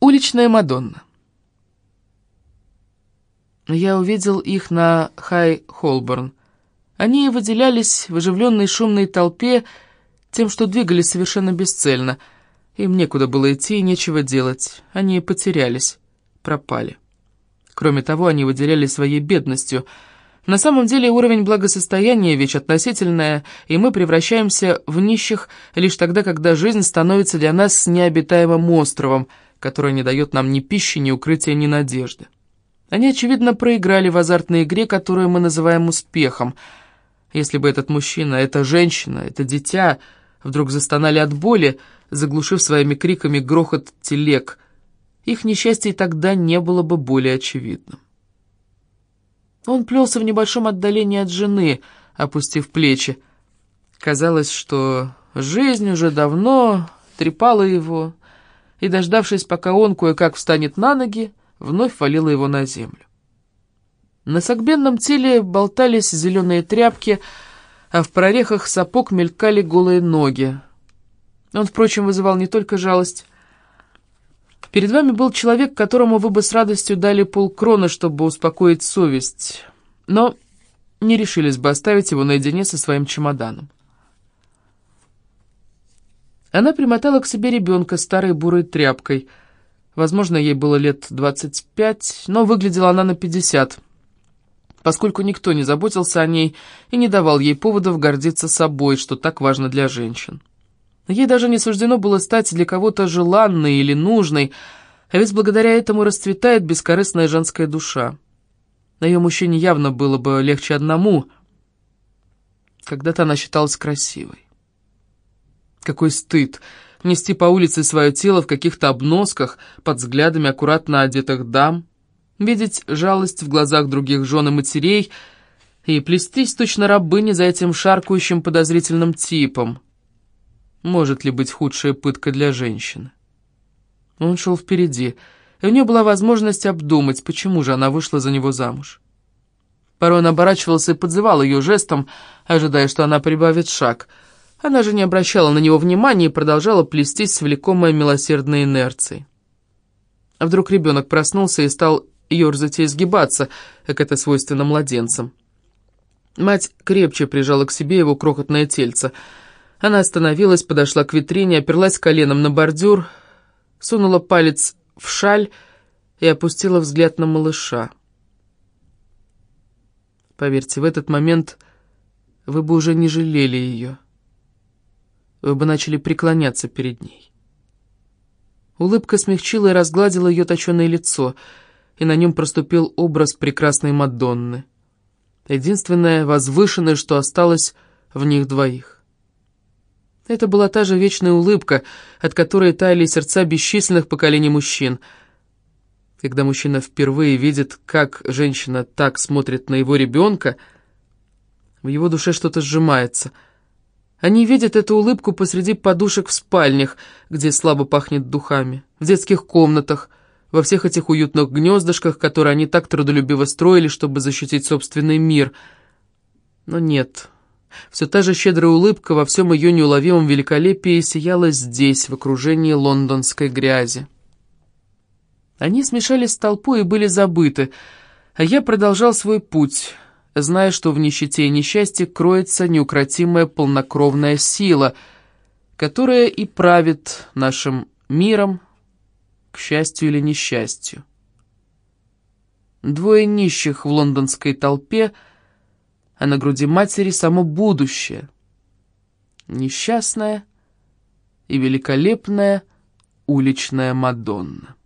Уличная Мадонна. Я увидел их на Хай-Холборн. Они выделялись в оживленной шумной толпе тем, что двигались совершенно бесцельно. Им некуда было идти и нечего делать. Они потерялись, пропали. Кроме того, они выделяли своей бедностью. На самом деле уровень благосостояния — вещь относительная, и мы превращаемся в нищих лишь тогда, когда жизнь становится для нас необитаемым островом — которая не дает нам ни пищи, ни укрытия, ни надежды. Они, очевидно, проиграли в азартной игре, которую мы называем успехом. Если бы этот мужчина, эта женщина, это дитя вдруг застонали от боли, заглушив своими криками грохот телег, их несчастье тогда не было бы более очевидным. Он плелся в небольшом отдалении от жены, опустив плечи. Казалось, что жизнь уже давно трепала его, и, дождавшись, пока он кое-как встанет на ноги, вновь валила его на землю. На согбенном теле болтались зеленые тряпки, а в прорехах сапог мелькали голые ноги. Он, впрочем, вызывал не только жалость. Перед вами был человек, которому вы бы с радостью дали полкроны, чтобы успокоить совесть, но не решились бы оставить его наедине со своим чемоданом. Она примотала к себе ребенка старой бурой тряпкой. Возможно, ей было лет 25, но выглядела она на 50, поскольку никто не заботился о ней и не давал ей поводов гордиться собой, что так важно для женщин. Ей даже не суждено было стать для кого-то желанной или нужной, а ведь благодаря этому расцветает бескорыстная женская душа. На ее мужчине явно было бы легче одному. Когда-то она считалась красивой. Какой стыд! Нести по улице свое тело в каких-то обносках, под взглядами аккуратно одетых дам, видеть жалость в глазах других жен и матерей и плестись точно рабыни за этим шаркающим подозрительным типом. Может ли быть худшая пытка для женщины? Он шел впереди, и у нее была возможность обдумать, почему же она вышла за него замуж. Порой он оборачивался и подзывал ее жестом, ожидая, что она прибавит шаг — она же не обращала на него внимания и продолжала плестись, влекомая милосердной инерцией. А вдруг ребенок проснулся и стал ерзать и изгибаться, как это свойственно младенцам. Мать крепче прижала к себе его крохотное тельце. Она остановилась, подошла к витрине, оперлась коленом на бордюр, сунула палец в шаль и опустила взгляд на малыша. Поверьте, в этот момент вы бы уже не жалели ее бы начали преклоняться перед ней. Улыбка смягчила и разгладила ее точеное лицо, и на нем проступил образ прекрасной Мадонны. Единственное возвышенное, что осталось в них двоих. Это была та же вечная улыбка, от которой таяли сердца бесчисленных поколений мужчин. Когда мужчина впервые видит, как женщина так смотрит на его ребенка, в его душе что-то сжимается — они видят эту улыбку посреди подушек в спальнях, где слабо пахнет духами, в детских комнатах, во всех этих уютных гнездышках, которые они так трудолюбиво строили, чтобы защитить собственный мир. Но нет, все та же щедрая улыбка во всем ее неуловимом великолепии сияла здесь, в окружении лондонской грязи. Они смешались с толпой и были забыты, а я продолжал свой путь — зная, что в нищете и несчастье кроется неукротимая полнокровная сила, которая и правит нашим миром, к счастью или несчастью. Двое нищих в лондонской толпе, а на груди матери само будущее. Несчастная и великолепная уличная Мадонна.